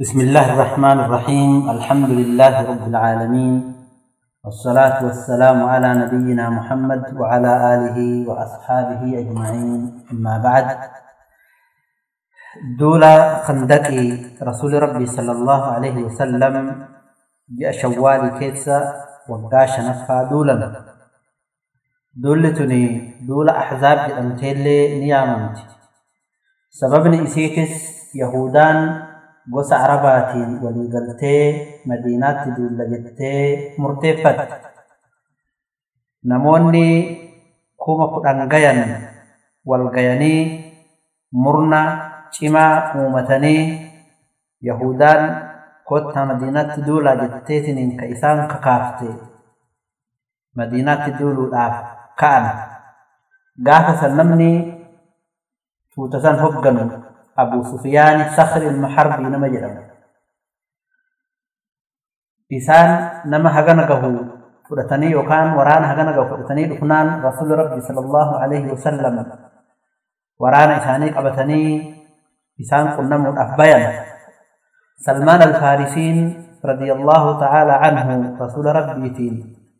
بسم الله الرحمن الرحيم. الحمد لله رب العالمين. والصلاة والسلام على نبينا محمد وعلى آله وأصحابه أجمعين. أما بعد. دولا خندقي رسول ربي صلى الله عليه وسلم جاء شوال كيتسا وقاش نفا دولا. دولتني دولا أحزاب جأمتيلي نيامنت. سببني إسيتس يهودان gosa arabaatiin walii galtee madiinaatti duulla jettee murteeffatte namoonni kuma kudhan gayan wal gayanii murna cimaa uumatanii yahudaan kotta madiinaatti duulaa jetteetiniin ka isaan kakaafte madiinaatti duuluudhaaf ka'an gaafa san namni tuuta san hogganu أبو سفيان صخر المحربي نما جرم إسان نما هغنغه فرتني يوكان وران هغنغه فرتني دفنان رسول ربي صلى الله عليه وسلم. وران إساني قبتني إسان قلنا من أفبيان سلمان الفارسين رضي الله تعالى عنه رسول ربي تين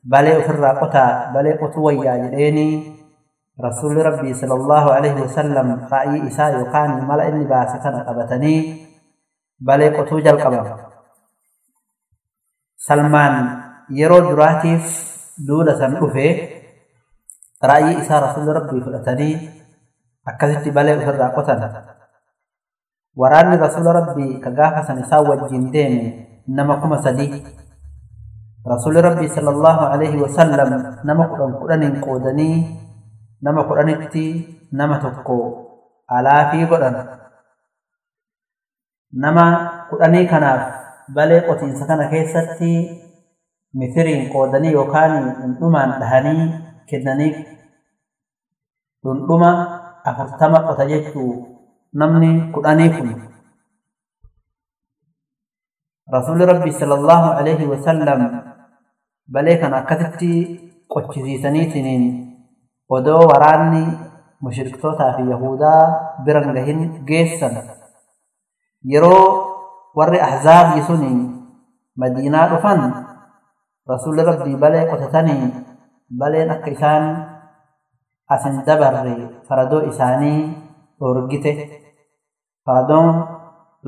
بلي أفر قتا بلي قطويا جريني رسول ربي صلى الله عليه وسلم رأي إساء يقاني ملأ باسكنا قبتني بل قطوج القبر. سلمان يرو دراتيف دولة نفه رأي إساء رسول ربي فلتني. أكثت بل أفر قتنا وراني رسول ربي كغافة سنساء وجندين إنما كما سدي. رسول ربي صلى الله عليه وسلم نما قرن قرن قودني. Nama kudhanitti nama tokko alaafii godhan nama kudhanii kanaaf balee qotiinsa kana keessatti mitiriin qoodanii yookaan dhundhumaan dhahanii kennaniif dhundhuma afurtama qota jechuu namni kudhanii kun rasuulli rabbi sallallahu alaihi wasallam balee kana akkasitti qochisiisaniitiniin odoo waraanni mushriktootaa fi yahudaa biran gahin geessan yeroo warri ahzaabii suni madiinaa dhufan rasuulli rabbii balee qotatanii baleen akka isaan asin dabarre faradoo isaanii dhorgite faradoon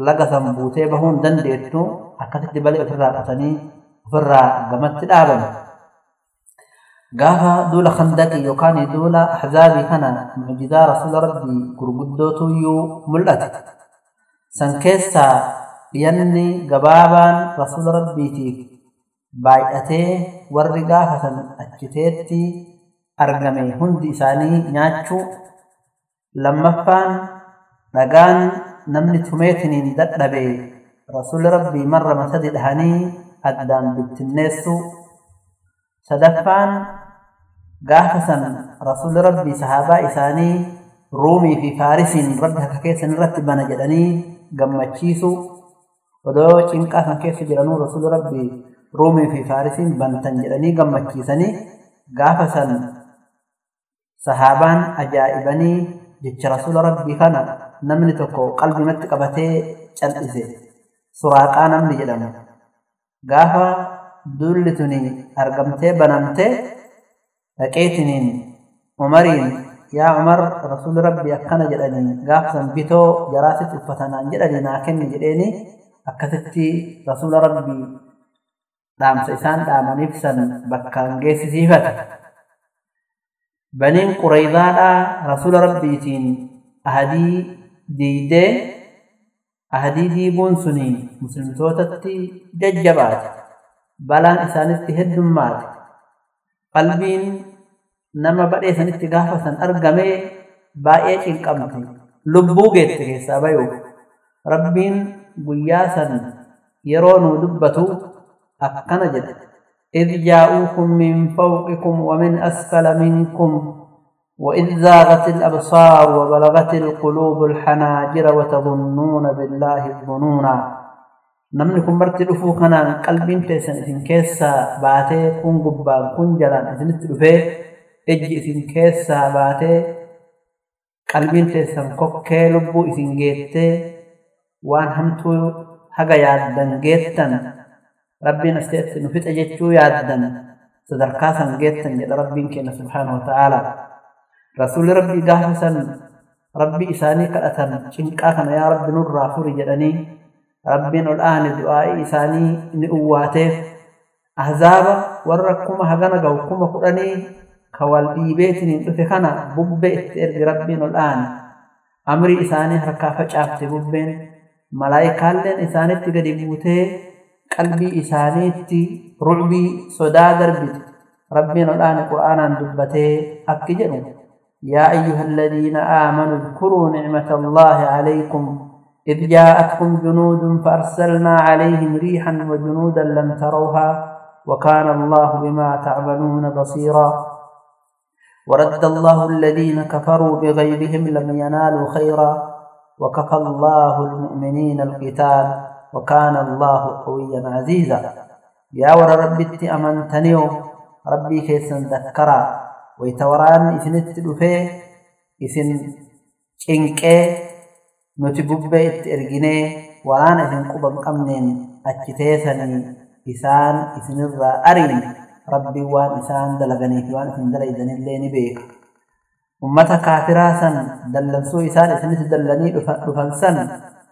laga san buutee bahuun dandeettu akkasitti balee ofirraa qotanii ofirraa gamatti dhaaban غاها دولا خندق يوكاني دولا أحزابي هنا. معجزة رسول ربي قرقدو تويو ملأت. سنكيستا بياني قبابا رسول ربي تيك بايئته ورقا فتن أجتيتي. ارغمي هندي ساني ناتشو. لمفان لغان نمني تميتني ندقبي رسول ربي مر مسدد هني. أدام بالتنسو sadaffaan gaafa san rasuulli rabbii sahaabaa isaanii ruumii fi faarisiin rabbi harka keessan irratti bana jedhanii gammachiisu odoo cinqaa san keessa jiranuu rasuulli rabbii ruumii fi faarisiin bantan jedhanii gammachiisanii gaafa san sahaabaan ajaa'ibanii jecha rasuula rabbii kana namni tokko qalbimatti qabatee cal'ise suraaqaa namni jedhamu gaafa duulli tuni argamtee banamtee dhaqeetiniin umariin yaa umar rasuulli rabbii akkana jedhanii gaafsan bitoo jaraasitti uffatanaan jedhanii naa kenni jedheeni. Akkasitti rasuula rabbii dhaamsa isaan dhaamaniif san bakkaan geessisiifate. Baniin qureyzaadhaa rasuula rabbiitiin ahadii diidee ahadii diibuun suni muslimtootatti jajjabaate بلان إسانيتي هد مات قلبين نما بدي إسانيتي غافة سن أرغمي بائيك القمت لبوغي تغيسا بيو ربين بياسا يرونو لبتو أقنا جد إذ جاؤوكم من فوقكم ومن أسفل منكم وإذ زاغت الأبصار وبلغت القلوب الحناجر وتظنون بالله الظنونا namni kun barti dhufuu kanaan qalbiin keessan isin keessaa baatee kun gubbaan kun jalaan isinitti dhufee ijji isin keessaa baatee qalbiin keessan kokkee lubbuu isin geettee waan hamtuu haga yaaddan geettan rabbiin asteetti nu fixa jechuu yaaddan sadarkaa san geettan jedha rabbiin keenya subhaanahu ta'aalaa rasuulli rabbii gaafa san rabbii isaanii kadhatan cinqaa kana yaa rabbi nurraa furi jedhanii rabbiin ol aane du'aa'ii isaanii ni uwwaateef ahzaaba warra kuma hagana gahu kuma kudhanii ka wal dhiibeetiniin dhufe kana bubbee itti ergi rabbiin ol aane amrii isaanii harkaa facaafte bubbeen malaayikaalleen isaanitti gadi buutee qalbii isaaniitti rucbii sodaa darbite rabbiin ol aane qur'aanaan dubbatee akki jedhu يا أيها الذين آمنوا اذكروا نعمة الله عليكم إذ جاءتكم جنود فأرسلنا عليهم ريحا وجنودا لم تروها وكان الله بما تعملون بصيرا. ورد الله الذين كفروا بغيظهم لم ينالوا خيرا. وكفى الله المؤمنين القتال وكان الله قويا عزيزا. يا ور ربي أمنتنيو ربي كيسن ذكرا. ويتوران إسنت دفه إسن cinqee نوتي بوب بيت إرجيني وأنا إذن قبا قمنين اتتيثني إثان إثن الرا أرين. ربي وان إثان دلغني في وان إثن دلغني اللين بيك. أمتا كافرا سن دلنسو إثان إثن دلغني رفن سن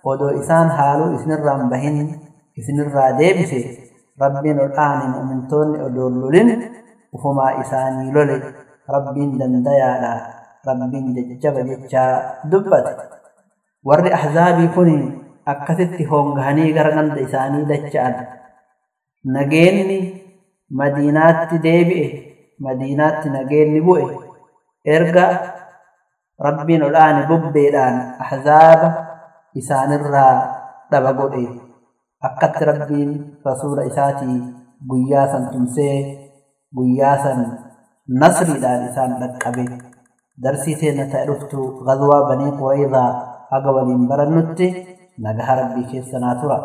ودو إثان حالو إثن الرا مبهن إثن الرا ديب في ربي نرآن أمنتون أدولولين وفما إثاني لولي. ربي دندايا ربي ججب ججا دبت. Warri ahzaabii kun akkasitti hoongahanii gara ganda isaanii dacha'an nageenni madiinaatti deebi'e madiinaatti nageenni bu'e erga rabbiin ol aane bubbeedhaan ahzaaba isaanirraa dhaba godhe akkatti rabbiin rasuula isaatii guyyaa san tumsee guyyaa san nasriidhaan isaan dhaqqabe darsii teenya ta'e dhuftu gazwaa banii quraydaa haga waliin barannutti nagaha rabbii keessanaa tura